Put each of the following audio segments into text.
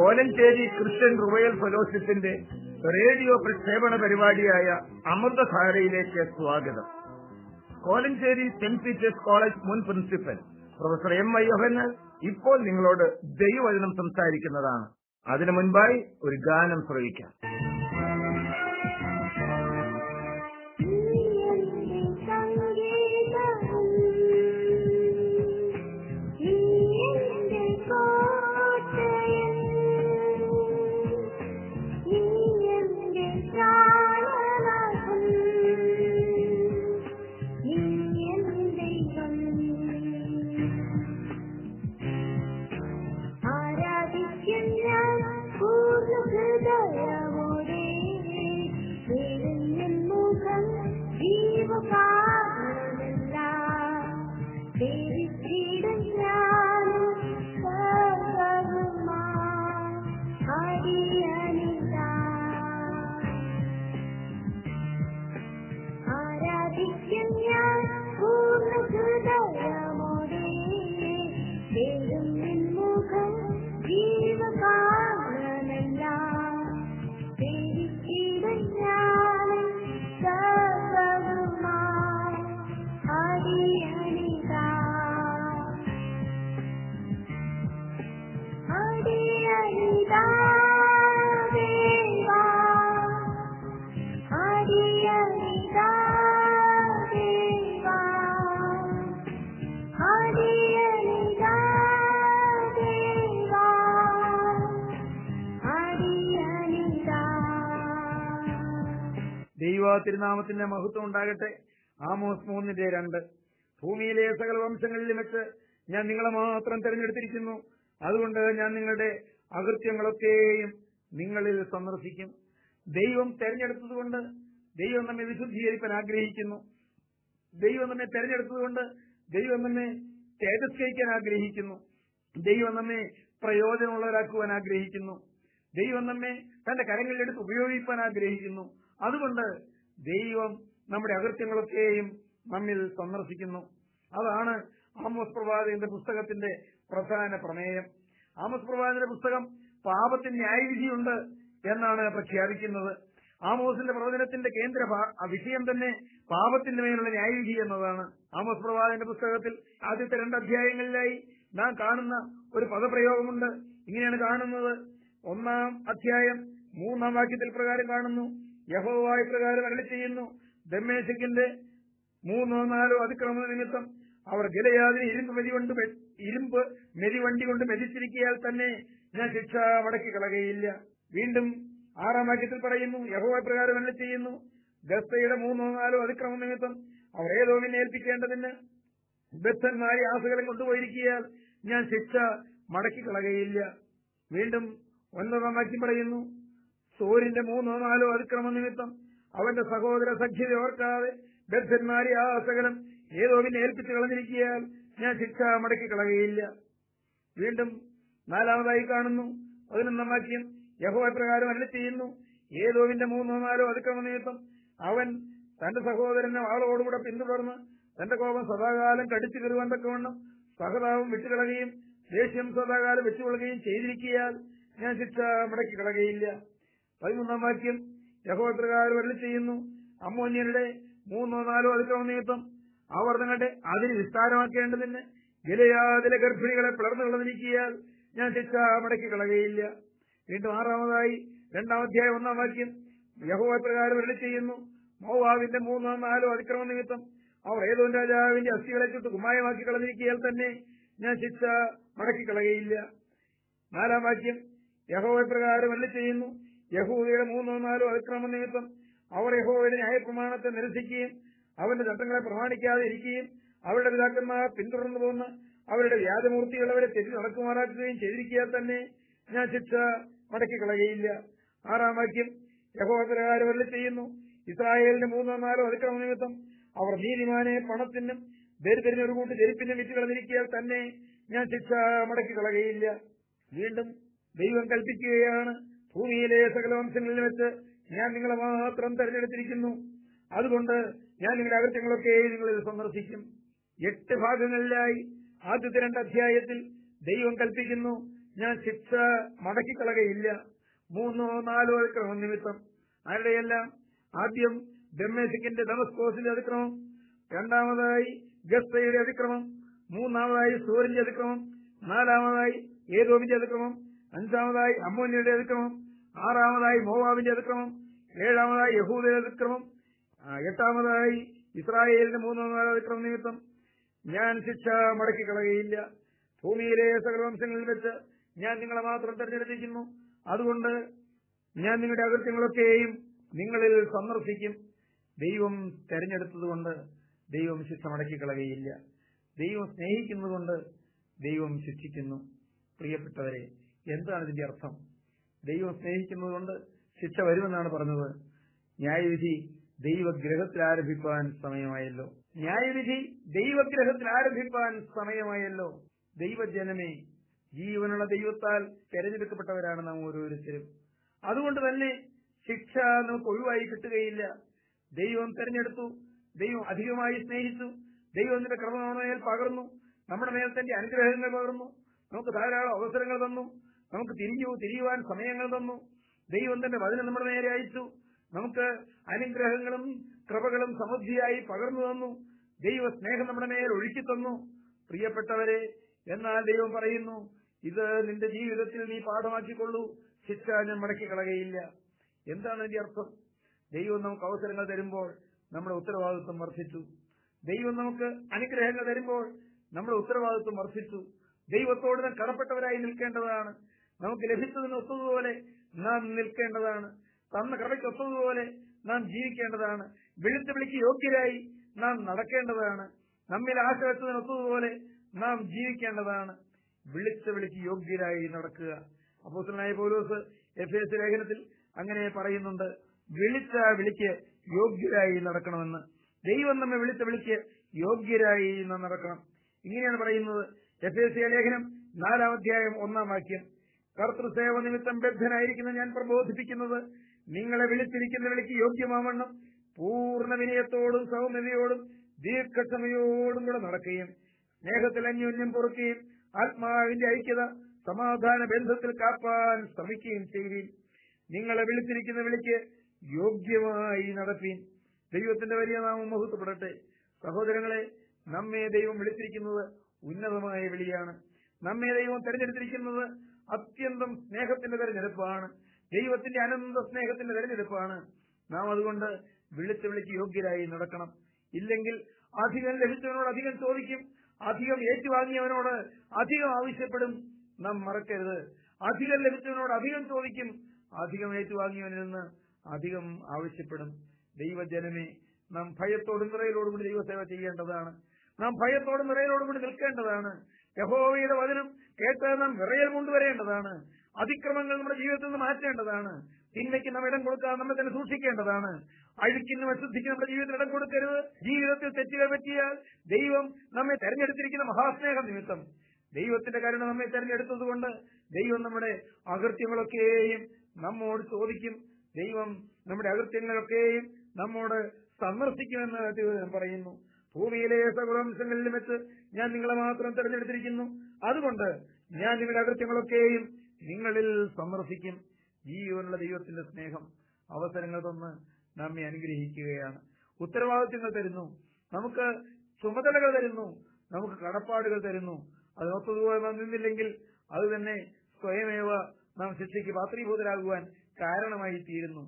Kolenchery Christian revival ഫെലോഷിപ്പിന്റെ radio പ്രക്ഷേപണ പരിപാടിയായ അമൃതധാരയിലേക്ക് സ്വാഗതം. കോലഞ്ചേരി സെന്റ് പീറ്റേഴ്സ് കോളേജ് മുൻ പ്രിൻസിപ്പൽ പ്രൊഫസർ എം ഐ ഇപ്പോൾ നിങ്ങളോട് ദൈവവചനം സംസാരിക്കുന്നതാണ്. അതിനു മുൻപായി ഒരു ഗാനം ശ്രവിക്കാം. ദൈവ തിരുനാമത്തിന്റെ മഹത്വം ഉണ്ടാകട്ടെ. ആമോസ് മൂന്നിന്റെ രണ്ട്. ഭൂമിയിലെ സകല വംശങ്ങളിലും വെച്ച് ഞാൻ നിങ്ങളെ മാത്രം തെരഞ്ഞെടുത്തിരിക്കുന്നു. അതുകൊണ്ട് ഞാൻ നിങ്ങളുടെ അകൃത്യങ്ങളൊക്കെയും നിങ്ങളിൽ സന്ദർശിക്കും. ദൈവം തെരഞ്ഞെടുത്തതുകൊണ്ട് ദൈവം നമ്മെ വിശുദ്ധീകരിക്കാൻ ആഗ്രഹിക്കുന്നു. ദൈവം നമ്മെ തെരഞ്ഞെടുത്തതുകൊണ്ട് ദൈവം നമ്മെ തേജസ്കരിക്കാൻ ആഗ്രഹിക്കുന്നു. ദൈവം നമ്മെ പ്രയോജനമുള്ളവരാക്കുവാൻ ആഗ്രഹിക്കുന്നു. ദൈവം നമ്മെ തന്റെ കരങ്ങളിലെടുത്ത് ഉപയോഗിക്കാൻ ആഗ്രഹിക്കുന്നു. അതുകൊണ്ട് ദൈവം നമ്മുടെ അകൃത്യങ്ങളൊക്കെയും നമ്മിൽ സന്ദർശിക്കുന്നു. അതാണ് ആമോസ് പ്രവാചകന്റെ പുസ്തകത്തിന്റെ പ്രധാന പ്രമേയം. ആമോസ് പ്രവാചകന്റെ പുസ്തകം പാപത്തിന് ന്യായവിധിയുണ്ട് എന്നാണ് പ്രഖ്യാപിക്കുന്നത്. ആമോസിന്റെ പ്രവചനത്തിന്റെ കേന്ദ്ര വിഷയം തന്നെ പാപത്തിന്റെ മേലുള്ള ന്യായവിധി എന്നതാണ്. ആമോസ് പ്രവാചകന്റെ പുസ്തകത്തിൽ ആദ്യത്തെ രണ്ട് അധ്യായങ്ങളിലായി നാം കാണുന്ന ഒരു പദപ്രയോഗമുണ്ട്. ഇങ്ങനെയാണ് കാണുന്നത്. ഒന്നാം അധ്യായം മൂന്നാം വാക്യത്തിൽ പ്രകാരം കാണുന്നു. യഹോവായ പ്രകാരം അരളി ചെയ്യുന്നു. ദമ്മേശക്കിന്റെ മൂന്നോ നാലോ അതിക്രമ നിമിത്തം അവർ ഗലയാതിന് ഇരുമ്പ് മെതി കൊണ്ട് മെ- ഇരുമ്പ് മെതിവണ്ടി കൊണ്ട് മെതിച്ചിരിക്കയാൽ തന്നെ ഞാൻ ശിക്ഷ മടക്കി കളകയില്ല വീണ്ടും ആറാം വാക്യത്തിൽ പറയുന്നു യഹോവ പ്രകാരം അരളി ചെയ്യുന്നു. ഗസ്തയുടെ മൂന്നോ നാലോ അതിക്രമ നിമിത്തം അവർ ഏതോവിനെ ഏൽപ്പിക്കേണ്ടതിന് ബദ്ധന്മാരെ ആസുകളെ കൊണ്ടുപോയിരിക്കാൻ ഞാൻ ശിക്ഷ മടക്കി കളകയില്ല വീണ്ടും ഒൻപതാം വാക്യം പറയുന്നു സൂര്യന്റെ മൂന്നോ നാലോ അതിക്രമ നിമിത്തം അവന്റെ സഹോദര സഖ്യത ഓർക്കാതെ ബദ്ധന്മാരെ ആ സകലം ഏതോ പിന്നെ ഏൽപ്പിച്ചു കളഞ്ഞിരിക്കിയാൽ ഞാൻ ശിക്ഷ മടക്കി കളകയില്ല വീണ്ടും നാലാമതായി കാണുന്നു. പതിനൊന്നാം വാക്യം യഹോ പ്രകാരം അല്ല ചെയ്യുന്നു. ഏതോവിന്റെ മൂന്നോ നാലോ അതിക്രമ നിമിത്തം അവൻ തന്റെ സഹോദരനെ ആളോടുകൂടെ പിന്തുടർന്ന് തന്റെ കോപം സദാകാലം കടിച്ചു കയറുവാൻ തക്കവണ്ണം സഹതാവും വിട്ടുകളകയും ദേഷ്യം സദാകാലം വെച്ചുകൊള്ളുകയും ചെയ്തിരിക്കിയാൽ ഞാൻ ശിക്ഷ മടക്കി കളകയില്ല പതിമൂന്നാം വാക്യം യഹോവ വരളി ചെയ്യുന്നു. അമ്മോന്യരുടെ മൂന്നോ നാലോ അതിക്രമ നിമിത്തം അവർ തങ്ങളുടെ അതിന് വിസ്താരമാക്കേണ്ടതിന് ഗലയാതിലെ ഗർഭിണികളെ പിളർന്നു കളഞ്ഞിരിക്കിയാൽ ഞാൻ ശിക്ഷ മടക്കി കളകയില്ല വീണ്ടും ആറാമതായി രണ്ടാം അധ്യായം ഒന്നാം വാക്യം യഹോവ വരളി ചെയ്യുന്നു. മോവാവിന്റെ മൂന്നോ നാലോ അതിക്രമ നിമിത്തം അവർ ഏതോ രാജാവിന്റെ അസ്ഥികളെ ചുട്ട് കുമ്മായമാക്കി കളഞ്ഞിരിക്കിയാൽ തന്നെ ഞാൻ ശിക്ഷ മടക്കി കളകയില്ല നാലാം വാക്യം യഹോവ പ്രകാരം അല്ല ചെയ്യുന്നു. യഹൂദയുടെ മൂന്നോ നാലോ അതിക്രമ നിമിത്തം അവർ യഹോവയുടെ ന്യായപ്രമാണത്തെ നിരസിക്കുകയും അവന്റെ ചട്ടങ്ങളെ പ്രമാണിക്കാതെ ഇരിക്കുകയും അവരുടെ പിതാക്കന്മാർ പിന്തുടർന്നു പോകുന്ന അവരുടെ വ്യാജമൂർത്തികളവരെ തെറ്റി നടക്കുമാറാക്കുകയും ചെയ്തിരിക്കാൻ തന്നെ ഞാൻ ശിക്ഷ മടക്കി കളയുകയില്ല. ആറാം വാക്യം യഹോദരകാരവരിൽ ചെയ്യുന്നു. ഇസ്രായേലിന്റെ മൂന്നോ നാലോ അതിക്രമ നിമിത്തം അവർ നീതിമാനെ പണത്തിനും ദരിദ്രന് ഒരു കൂട്ട് ജരിപ്പിനും വിറ്റ് കളഞ്ഞിരിക്കാൻ തന്നെ ഞാൻ ശിക്ഷ മടക്കി കളയുകയില്ല. വീണ്ടും ദൈവം കൽപ്പിക്കുകയാണ്. ഭൂമിയിലെ സകല വംശങ്ങളിൽ വെച്ച് ഞാൻ നിങ്ങളെ മാത്രം തെരഞ്ഞെടുത്തിരിക്കുന്നു. അതുകൊണ്ട് ഞാൻ നിങ്ങളുടെ അകൃത്യങ്ങളൊക്കെ നിങ്ങളിൽ സന്ദർശിക്കും. എട്ട് ഭാഗങ്ങളിലായി ആദ്യത്തെ രണ്ട് അധ്യായത്തിൽ ദൈവം കൽപ്പിക്കുന്നു ഞാൻ ശിക്ഷ മടക്കിക്കളകയില്ല. മൂന്നോ നാലോ അതിക്രമം നിമിത്തം. ആരുടെയെല്ലാം? ആദ്യം ദമ്മേശിക്കിന്റെ ധമസ്കോസിന്റെ അതിക്രമം രണ്ടാമതായി ഗസ്തയുടെ അതിക്രമം മൂന്നാമതായി സൂര്യന്റെ അതിക്രമം നാലാമതായി ഏതോമിന്റെ അതിക്രമം അഞ്ചാമതായി അമ്മോന്യയുടെ അതിക്രമം ആറാമതായി മോവാവിന്റെ അതിക്രമം ഏഴാമതായി യഹൂദയുടെ അതിക്രമം എട്ടാമതായി ഇസ്രായേലിന്റെ മൂന്നാം നാല് അതിക്രമം നിമിത്തം. ഞാൻ ശിക്ഷ മടക്കി കളയുകയില്ല ഭൂമിയിലെ സകല വംശങ്ങളിൽ വെച്ച് ഞാൻ നിങ്ങളെ മാത്രം തെരഞ്ഞെടുത്തിരിക്കുന്നു. അതുകൊണ്ട് ഞാൻ നിങ്ങളുടെ അകൃത്യങ്ങളൊക്കെയും നിങ്ങളിൽ സന്ദർശിക്കും. ദൈവം തെരഞ്ഞെടുത്തതുകൊണ്ട് ദൈവം ശിക്ഷ മടക്കിക്കളയുകയില്ല. ദൈവം സ്നേഹിക്കുന്നതുകൊണ്ട് ദൈവം ശിക്ഷിക്കുന്നു. പ്രിയപ്പെട്ടവരെ എന്താണ് ഇതിന്റെ അർത്ഥം? ദൈവം സ്നേഹിക്കുന്നതുകൊണ്ട് ശിക്ഷ വരുമെന്നാണ് പറഞ്ഞത്. ന്യായവിധി ദൈവഗ്രഹത്തിൽ ആരംഭിക്കാൻ സമയമായല്ലോ. ന്യായവിധി ദൈവഗ്രഹത്തിൽ ആരംഭിക്കാൻ സമയമായല്ലോ. ദൈവജനമേ ജീവനുള്ള ദൈവത്താൽ തെരഞ്ഞെടുക്കപ്പെട്ടവരാണ് നാം ഓരോരുത്തരും. അതുകൊണ്ട് തന്നെ ശിക്ഷ നമുക്ക് ഒഴിവായി കിട്ടുകയില്ല. ദൈവം തെരഞ്ഞെടുത്തു ദൈവം അധികമായി സ്നേഹിച്ചു ദൈവത്തിന്റെ കൃപ നമ്മുടെ മേൽ പകർന്നു നമ്മുടെ മേൽ തന്റെ അനുഗ്രഹങ്ങൾ പകർന്നു നമുക്ക് ധാരാളം അവസരങ്ങൾ തന്നു നമുക്ക് തിരിഞ്ഞു തിരിയുവാൻ സമയങ്ങൾ തന്നു. ദൈവം തന്റെ വചനം നമ്മുടെ നേരെ അയച്ചു. നമുക്ക് അനുഗ്രഹങ്ങളും കൃപകളും സമൃദ്ധിയായി പകർന്നു തന്നു. ദൈവ സ്നേഹം നമ്മുടെ മേൽ ഒഴുക്കി തന്നു. പ്രിയപ്പെട്ടവരെ എന്നാൽ ദൈവം പറയുന്നു ഇത് നിന്റെ ജീവിതത്തിൽ നീ പാഠമാക്കിക്കൊള്ളൂ. ശിക്ഷ ഞാൻ മടക്കി കളകയില്ല എന്താണ് ഇതിന്റെ അർത്ഥം? ദൈവം നമുക്ക് അവസരങ്ങൾ തരുമ്പോൾ നമ്മുടെ ഉത്തരവാദിത്വം വർദ്ധിച്ചു. ദൈവം നമുക്ക് അനുഗ്രഹങ്ങൾ തരുമ്പോൾ നമ്മുടെ ഉത്തരവാദിത്വം വർദ്ധിച്ചു. ദൈവത്തോട് കടപ്പെട്ടവരായി നിൽക്കേണ്ടതാണ്. നമുക്ക് ലഭിച്ചതിന് ഒത്തതുപോലെ നാം നിൽക്കേണ്ടതാണ്. തന്ന കൃപയ്ക്ക് ഒത്തതുപോലെ നാം ജീവിക്കേണ്ടതാണ്. വിളിച്ചു വിളിക്ക് യോഗ്യരായി നാം നടക്കേണ്ടതാണ്. നമ്മിൽ ആശ വെച്ചതിന് ഒത്തതുപോലെ നാം ജീവിക്കേണ്ടതാണ്. വിളിച്ച വിളിക്ക് യോഗ്യരായി നടക്കുക. അപ്പോസ്റ്റലായ പൗലോസ് എഫ് എസ് ലേഖനത്തിൽ അങ്ങനെ പറയുന്നുണ്ട്. വിളിച്ച വിളിക്ക് യോഗ്യരായി നടക്കണമെന്ന്. ദൈവം നമ്മെ വിളിച്ച വിളിക്ക് യോഗ്യരായി നടക്കണം. ഇങ്ങനെയാണ് പറയുന്നത്. എഫ് എസ് ലേഖനം നാലാം അധ്യായം ഒന്നാം വാക്യം. കർത്തൃസേവ നിമിത്തം ബദ്ധനായിരിക്കുന്ന ഞാൻ പ്രബോധിപ്പിക്കുന്നത് നിങ്ങളെ വിളിച്ചിരിക്കുന്ന വിളിക്ക് യോഗ്യമാവണ്ണം പൂർണ വിനയത്തോടും സൗമ്യതയോടും ദീർഘക്ഷമയോടും കൂടെ നടക്കുകയും സ്നേഹത്തിൽ അന്യോന്യം പൊറുക്കുകയും ആത്മാവിന്റെ ഐക്യത സമാധാന ബന്ധത്തിൽ കാപ്പാൻ ശ്രമിക്കുകയും ചെയ്യുവീൻ നിങ്ങളെ വിളിച്ചിരിക്കുന്ന വിളിക്ക് യോഗ്യമായി നടപ്പീൻ. ദൈവത്തിന്റെ വലിയ നാമം മുഹൂർത്തപ്പെടട്ടെ സഹോദരങ്ങളെ നമ്മെ ദൈവം വിളിച്ചിരിക്കുന്നത് ഉന്നതമായ വിളിയാണ്. നമ്മെ ദൈവം തെരഞ്ഞെടുത്തിരിക്കുന്നത് അത്യന്തം സ്നേഹത്തിന്റെ തെരഞ്ഞെടുപ്പാണ്. ദൈവത്തിന്റെ അനന്ത സ്നേഹത്തിന്റെ തെരഞ്ഞെടുപ്പാണ്. നാം അതുകൊണ്ട് വിളിച്ച് വിളിച്ച് യോഗ്യരായി നടക്കണം. ഇല്ലെങ്കിൽ അധികം ലഭിച്ചവനോട് അധികം ചോദിക്കും. അധികം ഏറ്റുവാങ്ങിയവനോട് അധികം ആവശ്യപ്പെടും. നാം മറക്കരുത്. അധികം ലഭിച്ചവനോട് അധികം ചോദിക്കും. അധികം ഏറ്റുവാങ്ങിയവനിൽ നിന്ന് അധികം ആവശ്യപ്പെടും. ദൈവജനമേ നാം ഭയത്തോടും നിറയിലോടും കൂടി ദൈവസേവ ചെയ്യേണ്ടതാണ്. നാം ഭയത്തോടും നിറയിലോടും കൂടി നിൽക്കേണ്ടതാണ്. യഹോവയുടെ വചനം കേട്ട് നാം വിറയൽ കൊണ്ടുവരേണ്ടതാണ്. അതിക്രമങ്ങൾ നമ്മുടെ ജീവിതത്തിൽ നിന്ന് മാറ്റേണ്ടതാണ്. തിന്മയ്ക്ക് നാം ഇടം കൊടുക്കാതെ നമ്മെ തന്നെ സൂക്ഷിക്കേണ്ടതാണ്. അഴുക്കിനും അശുദ്ധിക്ക് നമ്മുടെ ജീവിതത്തിൽ ഇടം കൊടുക്കരുത്. ജീവിതത്തിൽ തെറ്റുകൾ പറ്റിയാൽ ദൈവം നമ്മെ തെരഞ്ഞെടുത്തിരിക്കുന്ന മഹാസ്നേഹ നിമിത്തം. ദൈവത്തിന്റെ കരുണ നമ്മെ തെരഞ്ഞെടുത്തതുകൊണ്ട് ദൈവം നമ്മുടെ അകൃത്യങ്ങളൊക്കെയും നമ്മോട് ചോദിക്കും. ദൈവം നമ്മുടെ അകൃത്യങ്ങളൊക്കെയും നമ്മോട് സന്ദർശിക്കുമെന്ന് പറയുന്നു. ഭൂമിയിലെ സകലവംശങ്ങളിലും വെച്ച് ഞാൻ നിങ്ങളെ മാത്രം തെരഞ്ഞെടുത്തിരിക്കുന്നു. അതുകൊണ്ട് ഞാൻ നിങ്ങളുടെ അകൃത്യങ്ങളൊക്കെയും നിങ്ങളിൽ സന്ദർശിക്കും ജീവനുള്ള ദൈവത്തിന്റെ സ്നേഹം അവസരങ്ങൾ തന്ന് നമ്മെ അനുഗ്രഹിക്കുകയാണ്. ഉത്തരവാദിത്വങ്ങൾ തരുന്നു. നമുക്ക് ചുമതലകൾ തരുന്നു. നമുക്ക് കടപ്പാടുകൾ തരുന്നു. അതിനൊത്തതുപോലെ നാം നിന്നില്ലെങ്കിൽ അത് തന്നെ സ്വയമേവ നാം ശിക്ഷയ്ക്ക് പാത്രീഭൂതരാകുവാൻ കാരണമായി തീരുന്നു.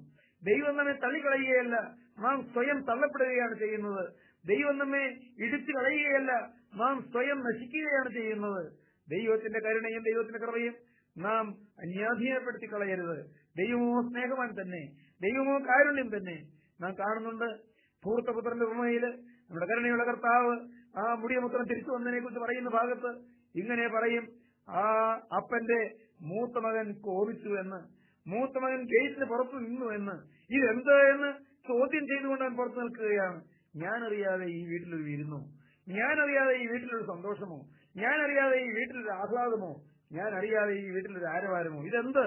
ദൈവം നമ്മെ തള്ളിക്കളയുകയല്ല നാം സ്വയം തള്ളപ്പെടുകയാണ് ചെയ്യുന്നത്. ദൈവം നമ്മെ ഇടിച്ചു കളയുകയല്ല. നാം സ്വയം നശിക്കുകയാണ് ചെയ്യുന്നത്. ദൈവത്തിന്റെ കരുണയും ദൈവത്തിന്റെ കൃപയും നാം അന്യാധീനപ്പെടുത്തി കളയരുത്. ദൈവമോ സ്നേഹവാൻ തന്നെ. ദൈവമോ കാരുണ്യം തന്നെ. നാം കാണുന്നുണ്ട് ഭൂർത്തപുത്രന്റെ ഉപമയിൽ നമ്മുടെ കരുണയുള്ള കർത്താവ് ആ മുടിയമുത്രം തിരിച്ചു വന്നതിനെ കുറിച്ച് പറയുന്ന ഭാഗത്ത് ഇങ്ങനെ പറയും ആ അപ്പന്റെ മൂത്ത മകൻ കോപിച്ചു എന്ന്. മൂത്ത മകൻ ഗേറ്റിന് പുറത്തു നിന്നു എന്ന്. ഇതെന്ത് എന്ന് ചോദ്യം ചെയ്തുകൊണ്ട് അവൻ പുറത്തു നിൽക്കുകയാണ്. ഞാനറിയാതെ ഈ വീട്ടിലൊരു വിരുന്നോ? ഞാനറിയാതെ ഈ വീട്ടിലൊരു സന്തോഷമോ? ഞാനറിയാതെ ഈ വീട്ടിലൊരു ആഹ്ലാദമോ? ഞാൻ അറിയാതെ ഈ വീട്ടിലൊരു ആരവാരമോ? ഇതെന്ത്?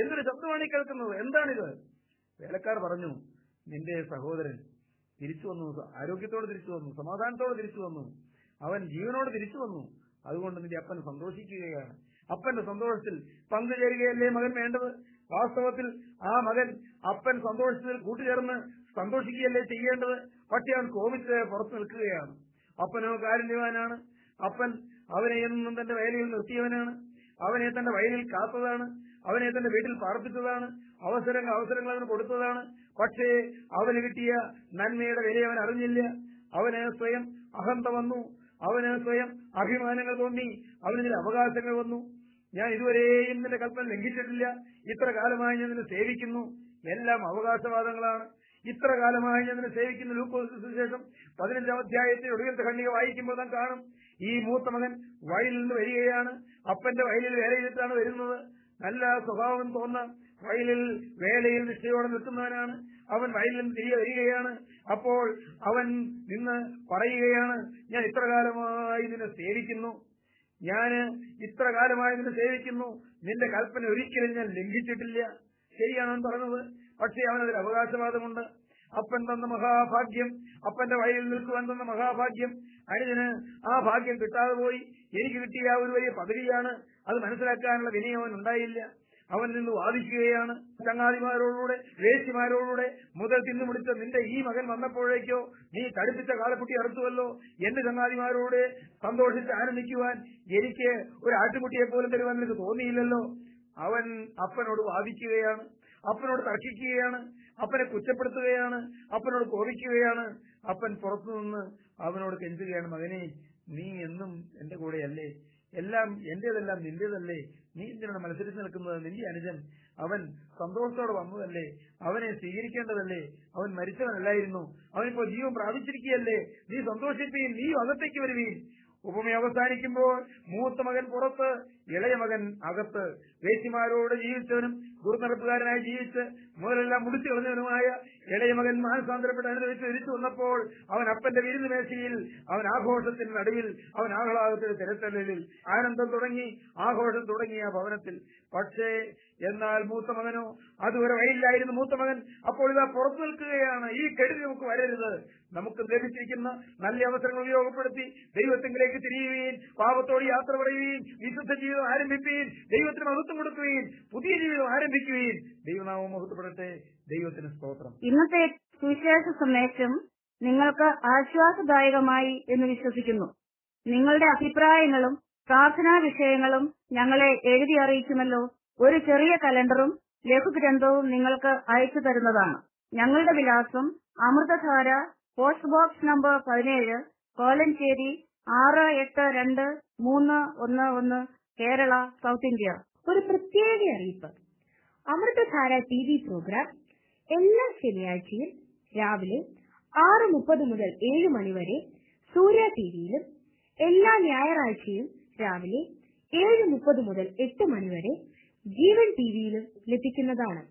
എന്തൊരു ശബ്ദമാണ് ഈ കേൾക്കുന്നത്? എന്താണിത്? വേലക്കാർ പറഞ്ഞു നിന്റെ സഹോദരൻ തിരിച്ചു വന്നു. ആരോഗ്യത്തോടെ തിരിച്ചു വന്നു. സമാധാനത്തോടെ തിരിച്ചു വന്നു. അവൻ ജീവനോട് തിരിച്ചു വന്നു. അതുകൊണ്ട് നിന്റെ അപ്പൻ സന്തോഷിക്കുകയാണ്. അപ്പന്റെ സന്തോഷത്തിൽ പങ്കുചേരുകയല്ലേ മകൻ വേണ്ടത്? വാസ്തവത്തിൽ ആ മകൻ അപ്പൻ സന്തോഷത്തിൽ കൂട്ടുചേർന്ന് സന്തോഷിക്കുകയല്ലേ ചെയ്യേണ്ടത്? പക്ഷെ അവൻ കോപിച്ച് പുറത്തു നിൽക്കുകയാണ്. അപ്പനോ കാരുണ്യവാനാണ് അപ്പൻ അവനെ എന്നും തന്റെ വയലിൽ നിർത്തിയവനാണ്. അവനെ തന്റെ വയലിൽ കാത്തതാണ്. അവനെ തന്റെ വീട്ടിൽ പാർപ്പിച്ചതാണ്. അവസരങ്ങൾ അവസരങ്ങൾ അവന് കൊടുത്തതാണ്. പക്ഷേ അവന് കിട്ടിയ നന്മയുടെ വില അവൻ അറിഞ്ഞില്ല. അവന് സ്വയം അഹന്ത വന്നു. അവന് സ്വയം അഭിമാനങ്ങൾ തോന്നി. അവന് ചില അവകാശങ്ങൾ വന്നു. ഞാൻ ഇതുവരെയും നിന്റെ കൽപ്പന ലംഘിച്ചിട്ടില്ല. ഇത്ര കാലമായി ഞാൻ നിന്നെ സേവിക്കുന്നു. എല്ലാം അവകാശവാദങ്ങളാണ്. ഇത്ര കാലമായി ഞാൻ സേവിക്കുന്ന ലൂക്കോസിന് ശേഷം പതിനഞ്ചാം അധ്യായത്തിൽ ഒടുവിലത്തെ ഖണ്ഡിക വായിക്കുമ്പോൾ നാം കാണും. ഈ മൂത്ത മകൻ വയലിൽ നിന്ന് വരികയാണ്. അപ്പന്റെ വയലിൽ വേലയിലിട്ടാണ് വരുന്നത്. നല്ല സ്വഭാവം തോന്ന വയലിൽ വേലയിൽ നിശ്ചയോടെ നിൽക്കുന്നവനാണ് അവൻ വയലിൽ തിരികെ വരികയാണ്. അപ്പോൾ അവൻ നിന്ന് പറയുകയാണ് ഞാൻ ഇത്ര കാലമായി നിന്നെ സേവിക്കുന്നു. ഞാൻ ഇത്ര കാലമായി നിന്നെ സേവിക്കുന്നു. നിന്റെ കൽപ്പന ഒരിക്കലും ഞാൻ ലംഘിച്ചിട്ടില്ല. ശരിയാണ് അവൻ പറഞ്ഞത്? പക്ഷേ അവനതിൽ അവകാശവാദമുണ്ട്. അപ്പൻ തന്ന മഹാഭാഗ്യം അപ്പന്റെ വയലിൽ നിൽക്കുവാൻ തന്ന മഹാഭാഗ്യം അനുജന് ആ ഭാഗ്യം കിട്ടാതെ പോയി. എനിക്ക് കിട്ടിയ ആ ഒരു വലിയ പദവിയാണ്. അത് മനസ്സിലാക്കാനുള്ള വിനയം അവൻ ഉണ്ടായില്ല അവൻ നിന്ന് വാദിക്കുകയാണ്. ചങ്ങാതിമാരോടുകൂടെ വേശിമാരോടുകൂടെ മുതൽ തിന്നുമുടിച്ച നിന്റെ ഈ മകൻ വന്നപ്പോഴേക്കോ നീ തടുപ്പിച്ച കാളക്കുട്ടി അറുത്തുവല്ലോ. എന്റെ ചങ്ങാതിമാരോട് സന്തോഷിച്ച് ആനന്ദിക്കുവാൻ എനിക്ക് ഒരു ആട്ടുകുട്ടിയെ പോലും തരുവാൻ നിനക്ക് തോന്നിയില്ലല്ലോ. അവൻ അപ്പനോട് വാദിക്കുകയാണ്. അപ്പനോട് തർക്കിക്കുകയാണ് അപ്പനെ കുറ്റപ്പെടുത്തുകയാണ് അപ്പനോട് കോപിക്കുകയാണ്. അപ്പൻ പുറത്തുനിന്ന് അവനോട് കെഞ്ചുകയാണ് മകനെ നീ എന്നും എന്റെ കൂടെയല്ലേ? എല്ലാം എന്റേതെല്ലാം നിന്റേതല്ലേ? നീ എന്തിനാണ് മത്സരിച്ച് നിൽക്കുന്നത്? നിന്റെ അനുജൻ അവൻ സന്തോഷത്തോടെ വന്നതല്ലേ? അവനെ സ്വീകരിക്കേണ്ടതല്ലേ? അവൻ മരിച്ചവനല്ലായിരുന്നു. അവനിപ്പോ ജീവൻ പ്രാപിച്ചിരിക്കുകയല്ലേ? നീ സന്തോഷിപ്പീൻ നീ അകത്തേക്ക് വരുവീൻ. ഉപമ അവസാനിക്കുമ്പോൾ മൂത്ത മകൻ പുറത്ത് ഇളയ മകൻ അകത്ത്. വേശിമാരോട് ജീവിച്ചവനും ദുർനടപ്പുകാരനായി ജീവിച്ച് മുതലെല്ലാം മുടിച്ചു കളഞ്ഞവനുമായ ഇളയ മകൻ മാനസാന്തരപ്പെട്ട് അനുഭവിച്ച് തിരിച്ചു വന്നപ്പോൾ അവൻ അപ്പന്റെ വിരുന്ന് മേശയിൽ അവൻ ആഘോഷത്തിന് നടുവിൽ അവൻ ആഹ്ലാദത്തിന്റെ തിരത്തലിൽ ആനന്ദം തുടങ്ങി ആഘോഷം തുടങ്ങിയ ഭവനത്തിൽ. പക്ഷേ എന്നാൽ മൂത്ത മകനോ അതുവരെ വയലിലായിരുന്നു മൂത്ത മകൻ. അപ്പോൾ ഇതാ പുറത്തു നിൽക്കുകയാണ്. ഈ കെടുതി നമുക്ക് വരരുത്. നമുക്ക് ലഭിച്ചിരിക്കുന്ന നല്ല അവസരങ്ങൾ ഉപയോഗപ്പെടുത്തി ദൈവത്തിങ്കിലേക്ക് തിരിയുകയും പാപത്തോട് യാത്ര പറയുകയും വിശുദ്ധ ജീവിതം ആരംഭിക്കുകയും ദൈവത്തിന് മഹത്വം കൊടുക്കുകയും പുതിയ ജീവിതം ആരംഭിക്കുകയും ദൈവനാമം മഹത്വപ്പെടട്ടെ. ദൈവത്തിന് സ്തോത്രം. ഇന്നത്തെ സുവിശേഷ സന്ദേശം നിങ്ങൾക്ക് ആശ്വാസദായകമായി എന്ന് വിശ്വസിക്കുന്നു. നിങ്ങളുടെ അഭിപ്രായങ്ങളും പ്രാർത്ഥനാ വിഷയങ്ങളും ഞങ്ങളെ എഴുതി അറിയിക്കുമല്ലോ. ഒരു ചെറിയ കലണ്ടറും ലഘുഗ്രന്ഥവും നിങ്ങൾക്ക് അയച്ചു തരുന്നതാണ്. ഞങ്ങളുടെ വിലാസം അമൃതധാര പോസ്റ്റ് ബോക്സ് നമ്പർ പതിനേഴ് കോലഞ്ചേരി ആറ് എട്ട് രണ്ട് മൂന്ന് ഒന്ന് ഒന്ന് കേരള സൗത്ത് ഇന്ത്യ. ഒരു പ്രത്യേക അറിയിപ്പ്. അമൃതധാര ടി വി പ്രോഗ്രാം എല്ലാ ശനിയാഴ്ചയും രാവിലെ ആറ് മുപ്പത് മുതൽ ഏഴ് മണിവരെ സൂര്യ ടിവിയിലും എല്ലാ ഞായറാഴ്ചയും രാവിലെ ഏഴ് മുപ്പത് മുതൽ എട്ട് മണിവരെ ജീവൻ ടിവിയിലും ലഭിക്കുന്നതാണ്.